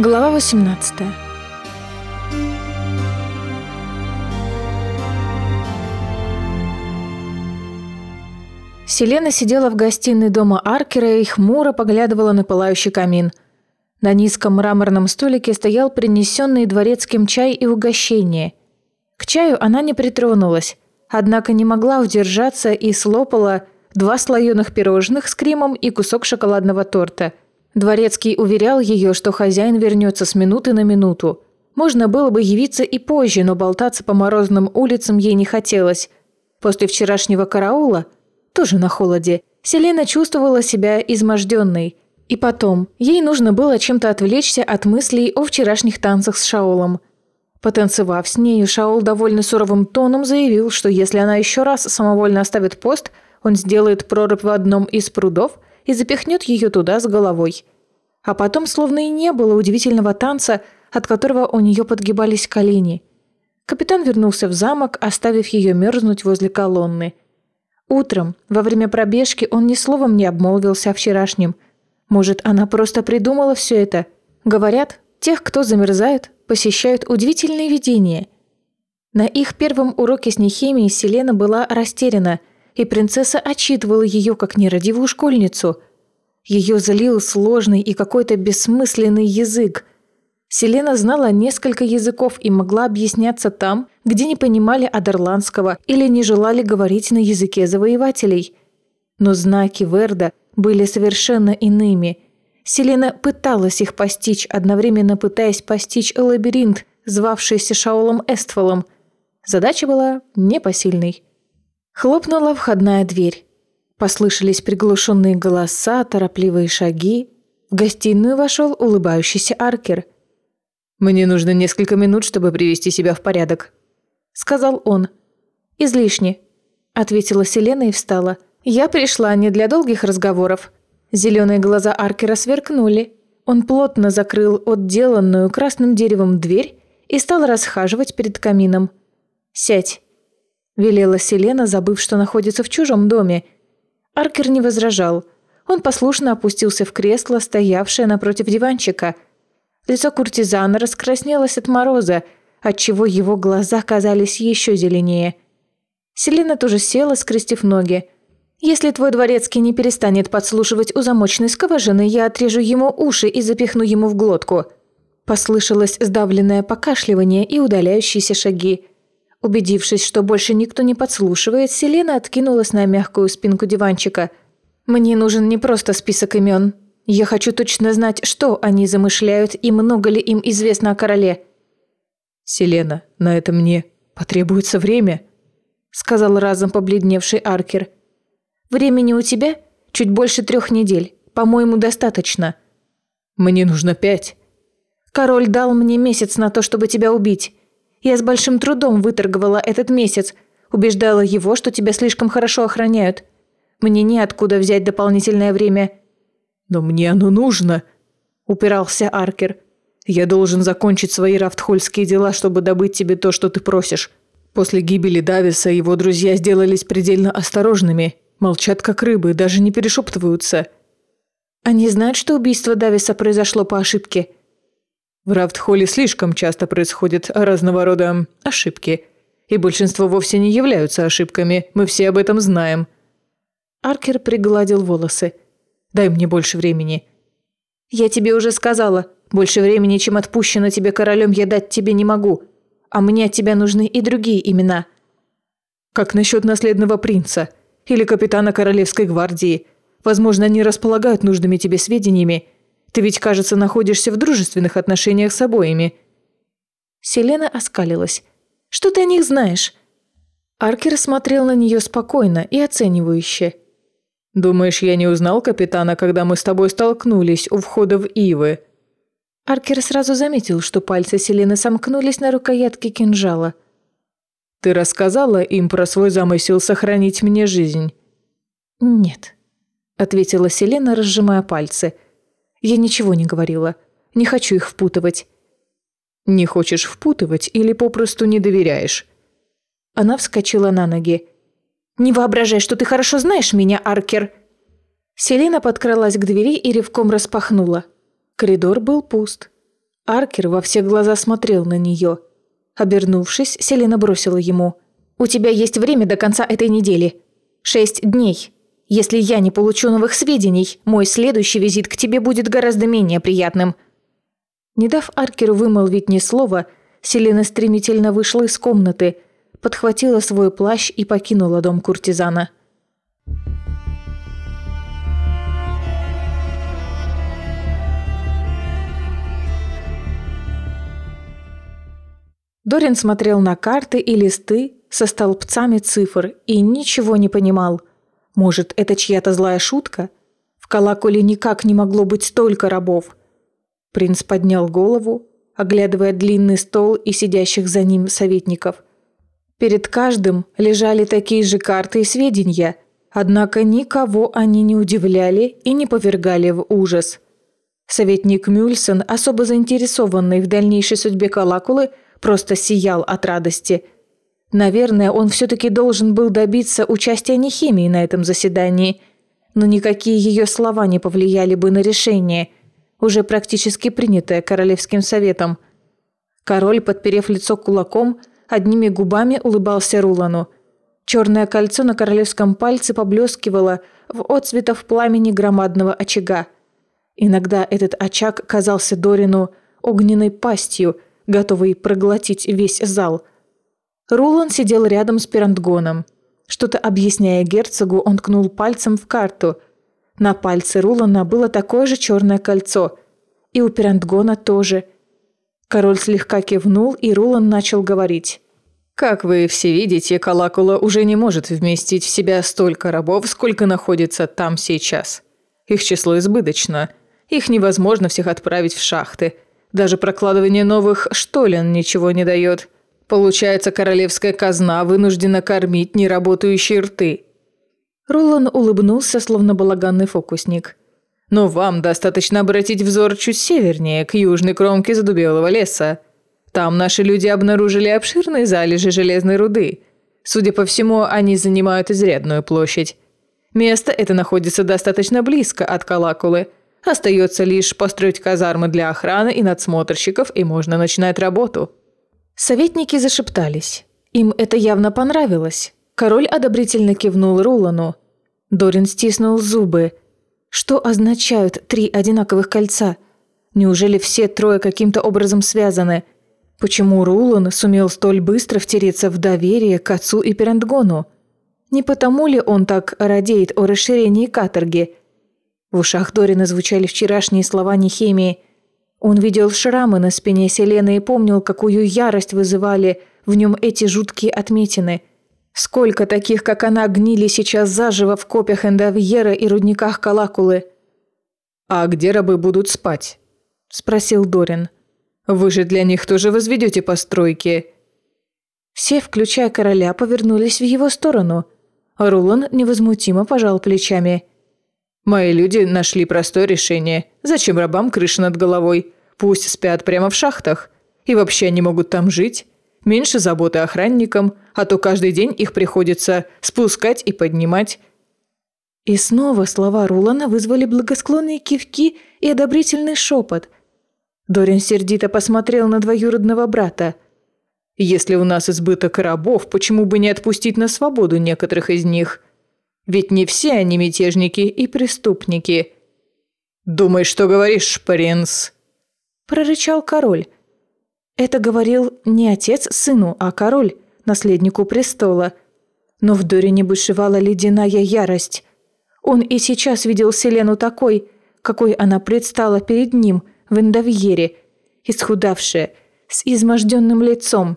Глава 18 Селена сидела в гостиной дома Аркера и хмуро поглядывала на пылающий камин. На низком мраморном столике стоял принесенный дворецким чай и угощение. К чаю она не притронулась, однако не могла удержаться и слопала два слоеных пирожных с кремом и кусок шоколадного торта. Дворецкий уверял ее, что хозяин вернется с минуты на минуту. Можно было бы явиться и позже, но болтаться по морозным улицам ей не хотелось. После вчерашнего караула, тоже на холоде, Селена чувствовала себя изможденной. И потом, ей нужно было чем-то отвлечься от мыслей о вчерашних танцах с Шаолом. Потанцевав с нею, Шаол довольно суровым тоном заявил, что если она еще раз самовольно оставит пост – он сделает прорубь в одном из прудов и запихнет ее туда с головой. А потом словно и не было удивительного танца, от которого у нее подгибались колени. Капитан вернулся в замок, оставив ее мерзнуть возле колонны. Утром, во время пробежки, он ни словом не обмолвился о вчерашнем. Может, она просто придумала все это? Говорят, тех, кто замерзает, посещают удивительные видения. На их первом уроке с нехимией Селена была растеряна – и принцесса отчитывала ее как нерадивую школьницу. Ее залил сложный и какой-то бессмысленный язык. Селена знала несколько языков и могла объясняться там, где не понимали адерландского или не желали говорить на языке завоевателей. Но знаки Верда были совершенно иными. Селена пыталась их постичь, одновременно пытаясь постичь лабиринт, звавшийся Шаолом Эстволом. Задача была непосильной. Хлопнула входная дверь. Послышались приглушенные голоса, торопливые шаги. В гостиную вошел улыбающийся Аркер. «Мне нужно несколько минут, чтобы привести себя в порядок», — сказал он. «Излишне», — ответила Селена и встала. «Я пришла не для долгих разговоров». Зеленые глаза Аркера сверкнули. Он плотно закрыл отделанную красным деревом дверь и стал расхаживать перед камином. «Сядь», велела Селена, забыв, что находится в чужом доме. Аркер не возражал. Он послушно опустился в кресло, стоявшее напротив диванчика. Лицо куртизана раскраснелось от мороза, отчего его глаза казались еще зеленее. Селена тоже села, скрестив ноги. «Если твой дворецкий не перестанет подслушивать у замочной скважины, я отрежу ему уши и запихну ему в глотку». Послышалось сдавленное покашливание и удаляющиеся шаги. Убедившись, что больше никто не подслушивает, Селена откинулась на мягкую спинку диванчика. «Мне нужен не просто список имен. Я хочу точно знать, что они замышляют и много ли им известно о короле». «Селена, на это мне потребуется время», — сказал разом побледневший Аркер. «Времени у тебя? Чуть больше трех недель. По-моему, достаточно». «Мне нужно пять». «Король дал мне месяц на то, чтобы тебя убить. Я с большим трудом выторговала этот месяц. Убеждала его, что тебя слишком хорошо охраняют. Мне неоткуда взять дополнительное время». «Но мне оно нужно», — упирался Аркер. «Я должен закончить свои рафтхольские дела, чтобы добыть тебе то, что ты просишь. После гибели Дависа его друзья сделались предельно осторожными. Молчат как рыбы, даже не перешептываются». «Они знают, что убийство Дависа произошло по ошибке?» В Рафтхолле слишком часто происходят разного рода ошибки. И большинство вовсе не являются ошибками, мы все об этом знаем. Аркер пригладил волосы. «Дай мне больше времени». «Я тебе уже сказала, больше времени, чем отпущено тебе королем, я дать тебе не могу. А мне от тебя нужны и другие имена». «Как насчет наследного принца? Или капитана Королевской гвардии? Возможно, они располагают нужными тебе сведениями, ты ведь, кажется, находишься в дружественных отношениях с обоими». Селена оскалилась. «Что ты о них знаешь?» Аркер смотрел на нее спокойно и оценивающе. «Думаешь, я не узнал капитана, когда мы с тобой столкнулись у входа в Ивы?» Аркер сразу заметил, что пальцы Селены сомкнулись на рукоятке кинжала. «Ты рассказала им про свой замысел сохранить мне жизнь?» «Нет», — ответила Селена, разжимая пальцы. Я ничего не говорила. Не хочу их впутывать». «Не хочешь впутывать или попросту не доверяешь?» Она вскочила на ноги. «Не воображай, что ты хорошо знаешь меня, Аркер!» Селена подкралась к двери и ревком распахнула. Коридор был пуст. Аркер во все глаза смотрел на нее. Обернувшись, Селена бросила ему. «У тебя есть время до конца этой недели. Шесть дней. Если я не получу новых сведений, мой следующий визит к тебе будет гораздо менее приятным». Не дав Аркеру вымолвить ни слова, Селена стремительно вышла из комнаты, подхватила свой плащ и покинула дом куртизана. Дорин смотрел на карты и листы со столбцами цифр и ничего не понимал. Может, это чья-то злая шутка? В колоколе никак не могло быть столько рабов. Принц поднял голову, оглядывая длинный стол и сидящих за ним советников. Перед каждым лежали такие же карты и сведения, однако никого они не удивляли и не повергали в ужас. Советник Мюльсон, особо заинтересованный в дальнейшей судьбе Калакулы, просто сиял от радости. Наверное, он все-таки должен был добиться участия Нехемии на этом заседании, но никакие ее слова не повлияли бы на решение, уже практически принятое Королевским советом. Король, подперев лицо кулаком, одними губами улыбался Рулану. Черное кольцо на королевском пальце поблескивало в отцветах пламени громадного очага. Иногда этот очаг казался Дорину огненной пастью – готовый проглотить весь зал. Рулан сидел рядом с Пирантгоном. Что-то объясняя герцогу, он ткнул пальцем в карту. На пальце Рулана было такое же черное кольцо. И у Пирантгона тоже. Король слегка кивнул, и Рулан начал говорить. Как вы все видите, Калакула уже не может вместить в себя столько рабов, сколько находится там сейчас. Их число избыточно. Их невозможно всех отправить в шахты – даже прокладывание новых штолен ничего не дает. Получается, королевская казна вынуждена кормить неработающие рты. Ролан улыбнулся, словно балаганный фокусник. Но вам достаточно обратить взор чуть севернее, к южной кромке задубелого леса. Там наши люди обнаружили обширные залежи железной руды. Судя по всему, они занимают изрядную площадь. Место это находится достаточно близко от Калакулы – Остается лишь построить казармы для охраны и надсмотрщиков, и можно начинать работу». Советники зашептались. Им это явно понравилось. Король одобрительно кивнул Рулану. Дорин стиснул зубы. Что означают три одинаковых кольца? Неужели все трое каким-то образом связаны? Почему Рулан сумел столь быстро втереться в доверие к отцу и Перентгону? Не потому ли он так радеет о расширении каторги – в ушах Дорина звучали вчерашние слова Нехемии. Он видел шрамы на спине Селены и помнил, какую ярость вызывали в нем эти жуткие отметины. Сколько таких, как она, гнили сейчас заживо в копьях Эндавьера и рудниках Калакулы. «А где рабы будут спать?» – спросил Дорин. «Вы же для них тоже возведете постройки?» Все, включая короля, повернулись в его сторону. Рулан невозмутимо пожал плечами – Мои люди нашли простое решение. Зачем рабам крыша над головой? Пусть спят прямо в шахтах. И вообще они могут там жить. Меньше заботы охранникам, а то каждый день их приходится спускать и поднимать. И снова слова Рулана вызвали благосклонные кивки и одобрительный шепот. Дорин сердито посмотрел на двоюродного брата. «Если у нас избыток рабов, почему бы не отпустить на свободу некоторых из них?» Ведь не все они мятежники и преступники. «Думай, что говоришь, принц!» Прорычал король. Это говорил не отец сыну, а король, наследнику престола. Но в Дорине бушевала ледяная ярость. Он и сейчас видел Селену такой, какой она предстала перед ним в Эндовьере, исхудавшая, с изможденным лицом.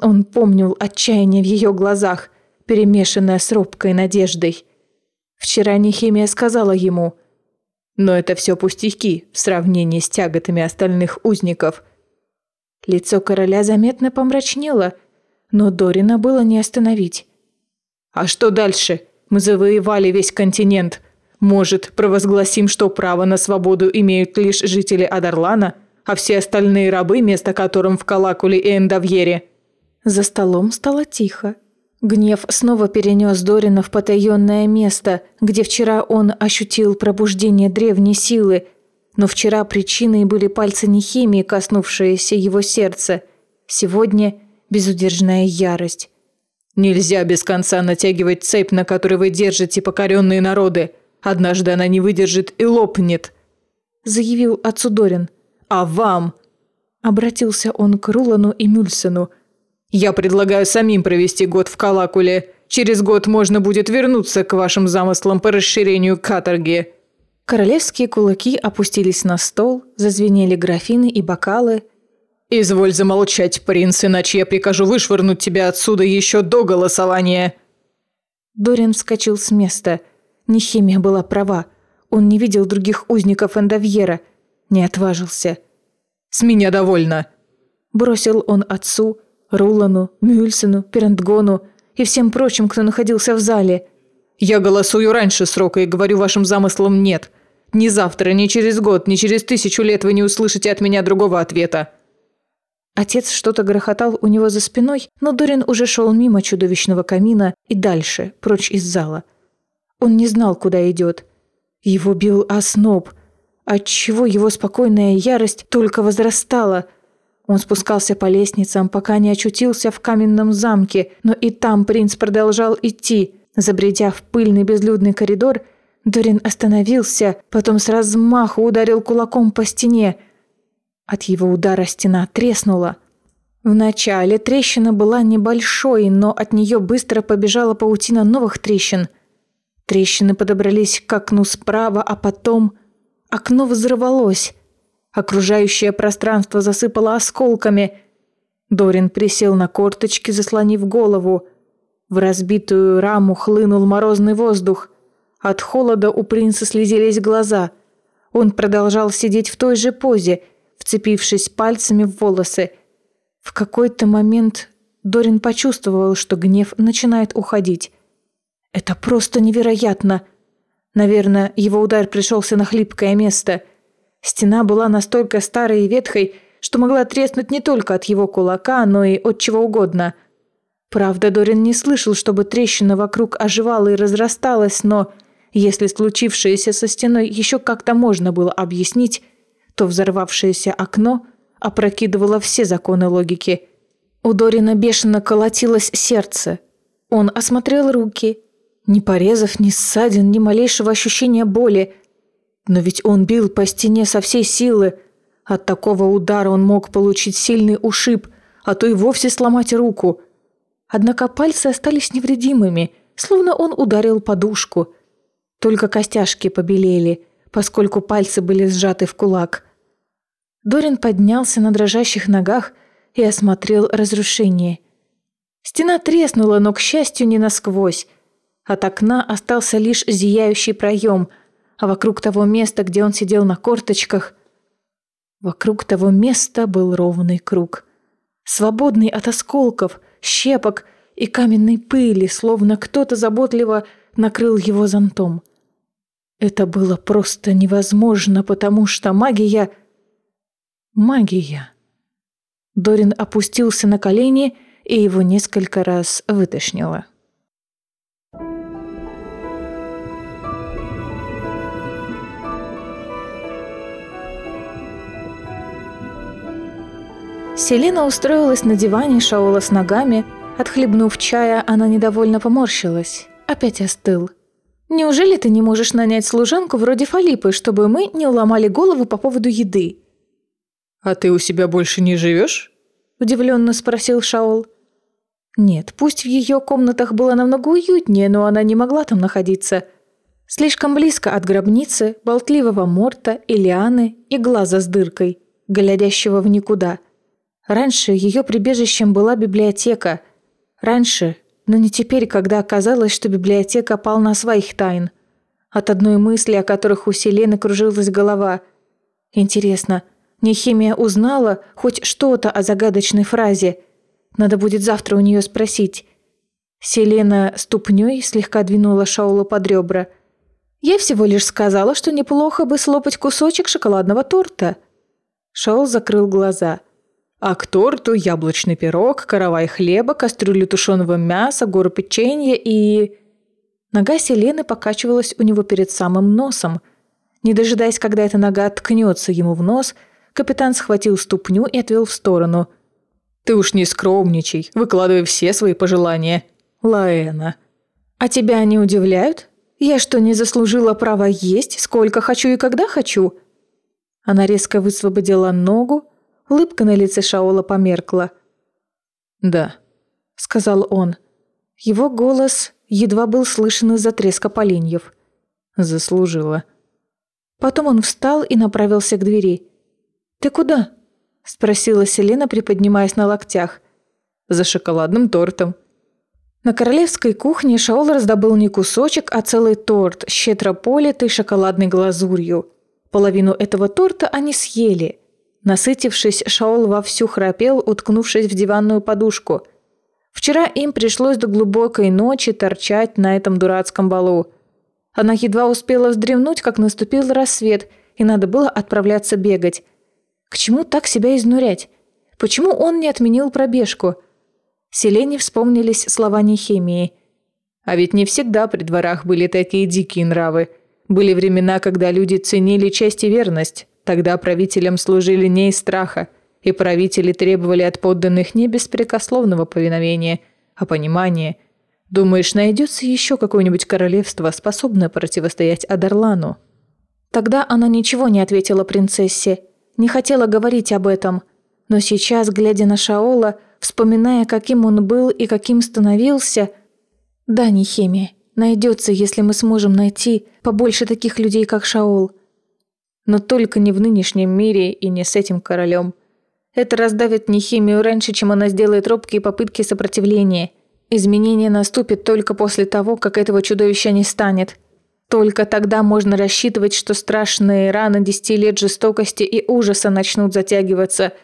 Он помнил отчаяние в ее глазах, перемешанная с робкой надеждой. Вчера Нехимия сказала ему, «Но это все пустяки в сравнении с тяготами остальных узников». Лицо короля заметно помрачнело, но Дорина было не остановить. «А что дальше? Мы завоевали весь континент. Может, провозгласим, что право на свободу имеют лишь жители Адарлана, а все остальные рабы, место которым в Калакуле и Эндавьере?» За столом стало тихо. Гнев снова перенес Дорина в потаенное место, где вчера он ощутил пробуждение древней силы. Но вчера причиной были пальцы Нехимии, коснувшиеся его сердца. Сегодня безудержная ярость. «Нельзя без конца натягивать цепь, на которой вы держите покоренные народы. Однажды она не выдержит и лопнет», — заявил отцу Дорин. «А вам?» — обратился он к Рулану и Мюльсену. «Я предлагаю самим провести год в Калакуле. Через год можно будет вернуться к вашим замыслам по расширению каторги». Королевские кулаки опустились на стол, зазвенели графины и бокалы. «Изволь замолчать, принц, иначе я прикажу вышвырнуть тебя отсюда еще до голосования!» Дориан вскочил с места. Нехимия была права. Он не видел других узников Эндовьера. Не отважился. «С меня довольно!» Бросил он отцу, Рулану, Мюльсену, Перентгону и всем прочим, кто находился в зале – я голосую раньше срока и говорю вашим замыслам «нет». Ни завтра, ни через год, ни через тысячу лет вы не услышите от меня другого ответа». Отец что-то грохотал у него за спиной, но Дорин уже шел мимо чудовищного камина и дальше, прочь из зала. Он не знал, куда идет. Его бил осноб, отчего его спокойная ярость только возрастала. Он спускался по лестницам, пока не очутился в каменном замке, но и там принц продолжал идти – Забредя в пыльный безлюдный коридор, Дорин остановился, потом с размаху ударил кулаком по стене. От его удара стена треснула. Вначале трещина была небольшой, но от нее быстро побежала паутина новых трещин. Трещины подобрались к окну справа, а потом окно взорвалось. Окружающее пространство засыпало осколками. Дорин присел на корточки, заслонив голову. В разбитую раму хлынул морозный воздух. От холода у принца слезились глаза. Он продолжал сидеть в той же позе, вцепившись пальцами в волосы. В какой-то момент Дорин почувствовал, что гнев начинает уходить. Это просто невероятно. Наверное, его удар пришелся на хлипкое место. Стена была настолько старой и ветхой, что могла треснуть не только от его кулака, но и от чего угодно – Правда, Дорин не слышал, чтобы трещина вокруг оживала и разрасталась, но если случившееся со стеной еще как-то можно было объяснить, то взорвавшееся окно опрокидывало все законы логики. У Дорина бешено колотилось сердце. Он осмотрел руки. Ни порезов, ни ссадин, ни малейшего ощущения боли. Но ведь он бил по стене со всей силы. От такого удара он мог получить сильный ушиб, а то и вовсе сломать руку – Однако пальцы остались невредимыми, словно он ударил подушку. Только костяшки побелели, поскольку пальцы были сжаты в кулак. Дорин поднялся на дрожащих ногах и осмотрел разрушение. Стена треснула, но, к счастью, не насквозь. От окна остался лишь зияющий проем, а вокруг того места, где он сидел на корточках, вокруг того места был ровный круг. Свободный от осколков – щепок и каменной пыли, словно кто-то заботливо накрыл его зонтом. Это было просто невозможно, потому что магия... Магия. Дорин опустился на колени, и его несколько раз вытошнило. Селена устроилась на диване, шаула с ногами. Отхлебнув чая, она недовольно поморщилась. Опять остыл. «Неужели ты не можешь нанять служанку вроде Фалипы, чтобы мы не уломали голову по поводу еды?» «А ты у себя больше не живешь?» – удивленно спросил Шаул. Нет, пусть в ее комнатах было намного уютнее, но она не могла там находиться. Слишком близко от гробницы, болтливого морта, Илианы и глаза с дыркой, глядящего в никуда – Раньше ее прибежищем была библиотека. Раньше, но не теперь, когда оказалось, что библиотека полна своих тайн. От одной мысли, о которых у Селены кружилась голова. Интересно, Нехимия узнала хоть что-то о загадочной фразе? Надо будет завтра у нее спросить. Селена ступней слегка двинула Шаула под ребра. «Я всего лишь сказала, что неплохо бы слопать кусочек шоколадного торта». Шаул закрыл глаза – а к торту яблочный пирог, каравай хлеба, кастрюлю тушеного мяса, гору печенья и... Нога Селены покачивалась у него перед самым носом. Не дожидаясь, когда эта нога ткнется ему в нос, капитан схватил ступню и отвел в сторону. «Ты уж не скромничай, выкладывай все свои пожелания. Лаэна». «А тебя они удивляют? Я что, не заслужила права есть, сколько хочу и когда хочу?» Она резко высвободила ногу, улыбка на лице Шаола померкла. «Да», — сказал он. Его голос едва был слышен из-за треска поленьев. «Заслужила». Потом он встал и направился к двери. «Ты куда?» – спросила Селена, приподнимаясь на локтях. «За шоколадным тортом». На королевской кухне Шаол раздобыл не кусочек, а целый торт, щедро политый шоколадной глазурью. Половину этого торта они съели. Насытившись, Шаол вовсю храпел, уткнувшись в диванную подушку. Вчера им пришлось до глубокой ночи торчать на этом дурацком балу. Она едва успела вздремнуть, как наступил рассвет, и надо было отправляться бегать. К чему так себя изнурять? Почему он не отменил пробежку? Селене вспомнились слова Нехемии. А ведь не всегда при дворах были такие дикие нравы. Были времена, когда люди ценили честь и верность. Тогда правителям служили не из страха, и правители требовали от подданных не беспрекословного повиновения, а понимания – Думаешь, найдется еще какое-нибудь королевство, способное противостоять Адарлану?» Тогда она ничего не ответила принцессе, не хотела говорить об этом. Но сейчас, глядя на Шаола, вспоминая, каким он был и каким становился... Да, не химия. Найдется, если мы сможем найти побольше таких людей, как Шаол. Но только не в нынешнем мире и не с этим королем. Это раздавит Нехимию раньше, чем она сделает робкие попытки сопротивления – Изменение наступит только после того, как этого чудовища не станет. Только тогда можно рассчитывать, что страшные раны десяти лет жестокости и ужаса начнут затягиваться.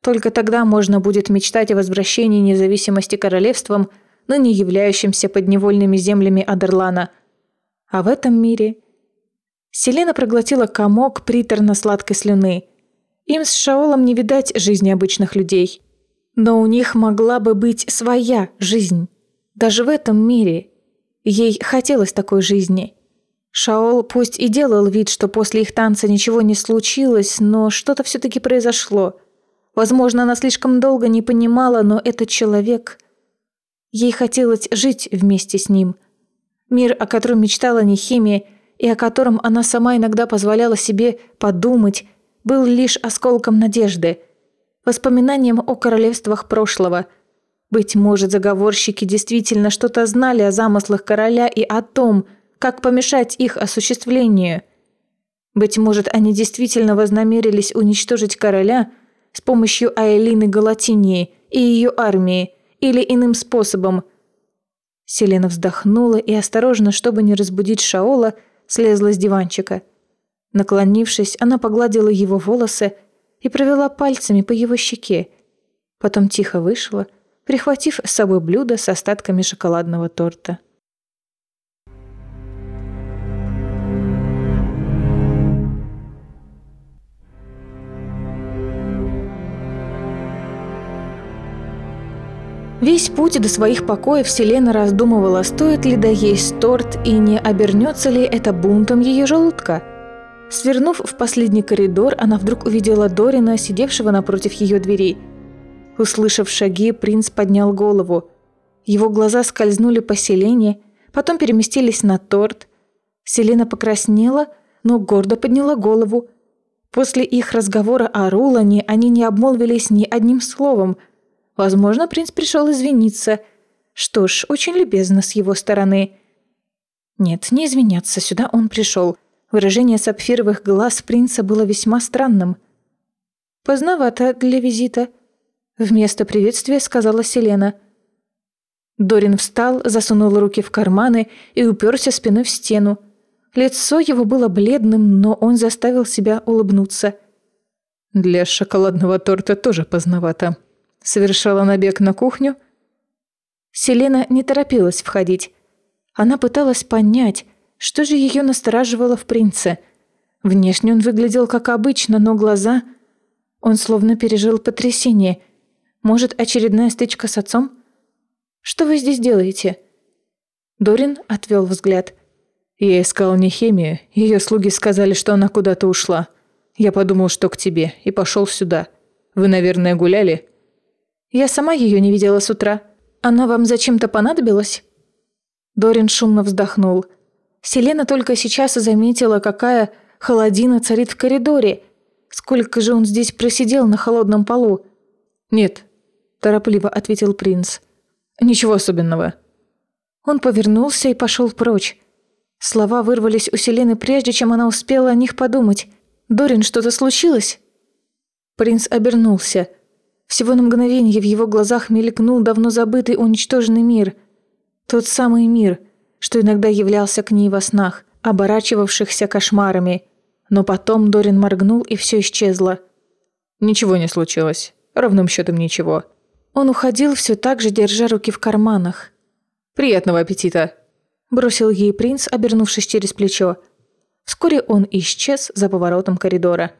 Только тогда можно будет мечтать о возвращении независимости королевством, но не являющимся подневольными землями Адерлана. А в этом мире... Селена проглотила комок приторно-сладкой слюны. Им с Шаолом не видать жизни обычных людей. Но у них могла бы быть своя жизнь. Даже в этом мире. Ей хотелось такой жизни. Шаол пусть и делал вид, что после их танца ничего не случилось, но что-то все-таки произошло. Возможно, она слишком долго не понимала, но этот человек... Ей хотелось жить вместе с ним. Мир, о котором мечтала Нехимия, и о котором она сама иногда позволяла себе подумать, был лишь осколком надежды – воспоминанием о королевствах прошлого. Быть может, заговорщики действительно что-то знали о замыслах короля и о том, как помешать их осуществлению. Быть может, они действительно вознамерились уничтожить короля с помощью Айлины Галатинии и ее армии или иным способом. Селена вздохнула и осторожно, чтобы не разбудить Шаола, слезла с диванчика. Наклонившись, она погладила его волосы, и провела пальцами по его щеке. Потом тихо вышла, прихватив с собой блюдо с остатками шоколадного торта. Весь путь до своих покоев Селена раздумывала, стоит ли доесть торт и не обернется ли это бунтом ее желудка – Свернув в последний коридор, она вдруг увидела Дорина, сидевшего напротив ее дверей. Услышав шаги, принц поднял голову. Его глаза скользнули по Селене, потом переместились на торт. Селена покраснела, но гордо подняла голову. После их разговора о Рулане они не обмолвились ни одним словом. Возможно, принц пришел извиниться. Что ж, очень любезно с его стороны. Нет, не извиняться, сюда он пришел. Выражение сапфировых глаз принца было весьма странным. «Поздновато для визита», — вместо приветствия сказала Селена. Дорин встал, засунул руки в карманы и уперся спиной в стену. Лицо его было бледным, но он заставил себя улыбнуться. «Для шоколадного торта тоже поздновато», — совершала набег на кухню. Селена не торопилась входить. Она пыталась понять, что же ее настораживало в принце? Внешне он выглядел как обычно, но глаза... Он словно пережил потрясение. Может, очередная стычка с отцом? «Что вы здесь делаете?» Дорин отвел взгляд. Я искал не химию, ее слуги сказали, что она куда-то ушла. Я подумал, что к тебе, и пошел сюда. Вы, наверное, гуляли?» «Я сама ее не видела с утра. Она вам зачем-то понадобилась?» Дорин шумно вздохнул. Селена только сейчас заметила, какая холодина царит в коридоре. Сколько же он здесь просидел на холодном полу? «Нет», – торопливо ответил принц. «Ничего особенного». Он повернулся и пошел прочь. Слова вырвались у Селены прежде, чем она успела о них подумать. «Дорин, что-то случилось?» Принц обернулся. Всего на мгновение в его глазах мелькнул давно забытый уничтоженный мир. Тот самый мир, что иногда являлся к ней во снах, оборачивавшихся кошмарами. Но потом Дорин моргнул, и все исчезло. «Ничего не случилось. Ровным счетом ничего». Он уходил все так же, держа руки в карманах. «Приятного аппетита!» Бросил ей принц, обернувшись через плечо. Вскоре он исчез за поворотом коридора.